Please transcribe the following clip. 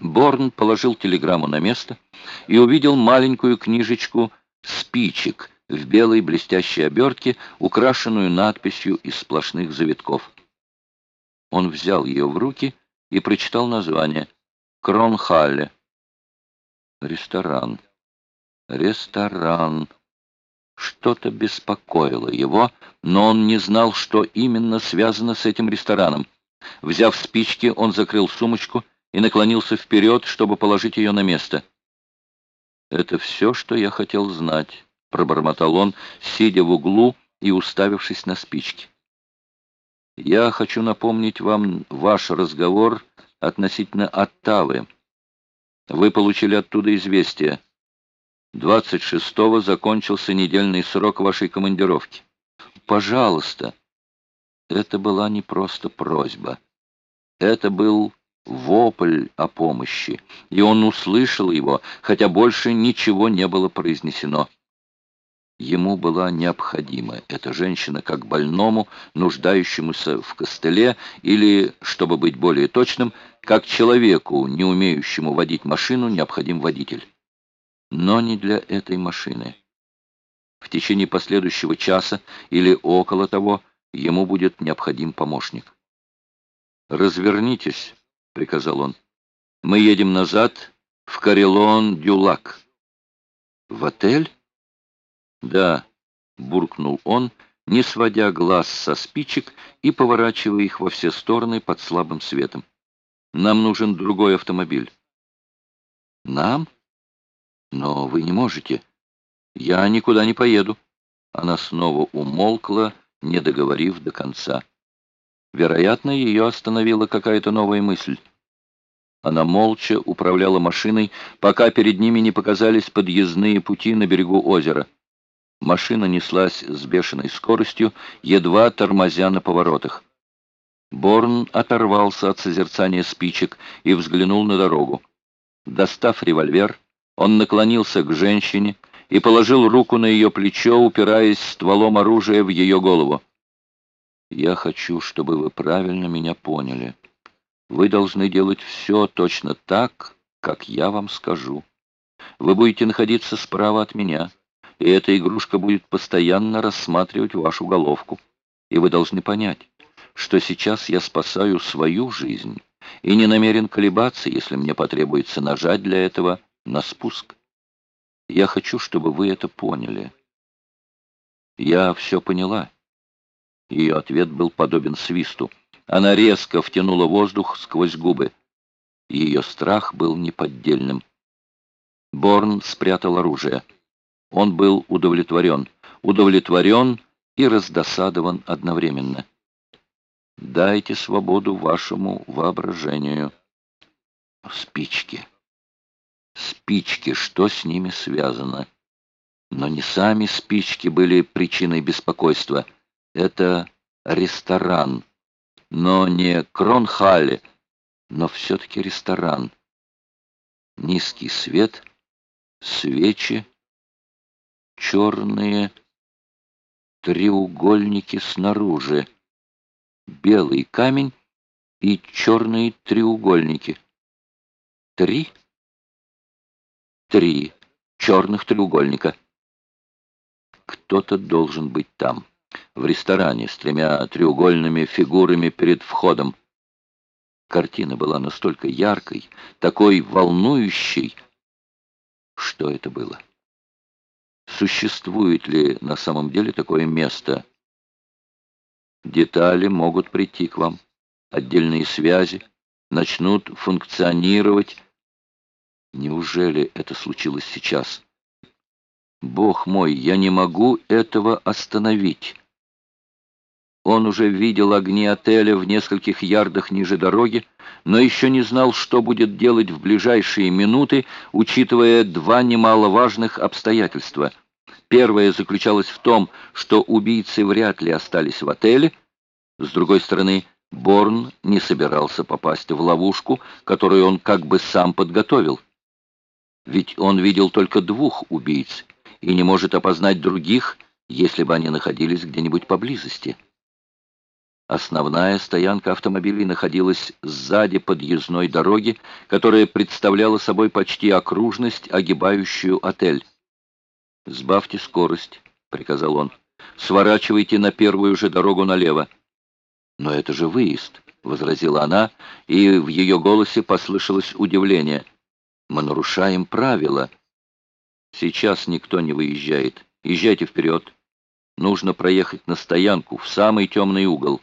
Борн положил телеграмму на место и увидел маленькую книжечку спичек в белой блестящей обертке, украшенную надписью из сплошных завитков. Он взял ее в руки и прочитал название «Кронхалле». Ресторан. Ресторан. Что-то беспокоило его, но он не знал, что именно связано с этим рестораном. Взяв спички, он закрыл сумочку и наклонился вперед, чтобы положить ее на место. «Это все, что я хотел знать», — пробормотал он, сидя в углу и уставившись на спички. «Я хочу напомнить вам ваш разговор относительно Оттавы. Вы получили оттуда известие. 26-го закончился недельный срок вашей командировки. Пожалуйста». Это была не просто просьба. Это был вопль о помощи, и он услышал его, хотя больше ничего не было произнесено. Ему была необходима эта женщина как больному, нуждающемуся в костыле, или, чтобы быть более точным, как человеку, не умеющему водить машину, необходим водитель. Но не для этой машины. В течение последующего часа или около того ему будет необходим помощник. «Развернитесь», — приказал он. «Мы едем назад в Карелон-Дюлак». «В отель?» «Да», — буркнул он, не сводя глаз со спичек и поворачивая их во все стороны под слабым светом. «Нам нужен другой автомобиль». «Нам? Но вы не можете. Я никуда не поеду». Она снова умолкла, не договорив до конца. Вероятно, ее остановила какая-то новая мысль. Она молча управляла машиной, пока перед ними не показались подъездные пути на берегу озера. Машина неслась с бешеной скоростью, едва тормозя на поворотах. Борн оторвался от созерцания спичек и взглянул на дорогу. Достав револьвер, он наклонился к женщине и положил руку на ее плечо, упираясь стволом оружия в ее голову. Я хочу, чтобы вы правильно меня поняли. Вы должны делать все точно так, как я вам скажу. Вы будете находиться справа от меня, и эта игрушка будет постоянно рассматривать вашу головку. И вы должны понять, что сейчас я спасаю свою жизнь и не намерен колебаться, если мне потребуется нажать для этого на спуск. Я хочу, чтобы вы это поняли. Я все поняла. Ее ответ был подобен свисту. Она резко втянула воздух сквозь губы. Ее страх был неподдельным. Борн спрятал оружие. Он был удовлетворен. Удовлетворен и раздосадован одновременно. Дайте свободу вашему воображению. Спички. Спички, что с ними связано? Но не сами спички были причиной беспокойства — это ресторан, но не Кронхалле, но все-таки ресторан. Низкий свет, свечи, черные треугольники снаружи, белый камень и черные треугольники. Три? Три черных треугольника. Кто-то должен быть там в ресторане с тремя треугольными фигурами перед входом. Картина была настолько яркой, такой волнующей. Что это было? Существует ли на самом деле такое место? Детали могут прийти к вам, отдельные связи начнут функционировать. Неужели это случилось сейчас? Бог мой, я не могу этого остановить. Он уже видел огни отеля в нескольких ярдах ниже дороги, но еще не знал, что будет делать в ближайшие минуты, учитывая два немаловажных обстоятельства. Первое заключалось в том, что убийцы вряд ли остались в отеле. С другой стороны, Борн не собирался попасть в ловушку, которую он как бы сам подготовил. Ведь он видел только двух убийц и не может опознать других, если бы они находились где-нибудь поблизости. Основная стоянка автомобилей находилась сзади подъездной дороги, которая представляла собой почти окружность, огибающую отель. «Сбавьте скорость», — приказал он. «Сворачивайте на первую же дорогу налево». «Но это же выезд», — возразила она, и в ее голосе послышалось удивление. «Мы нарушаем правила». «Сейчас никто не выезжает. Езжайте вперед. Нужно проехать на стоянку, в самый темный угол».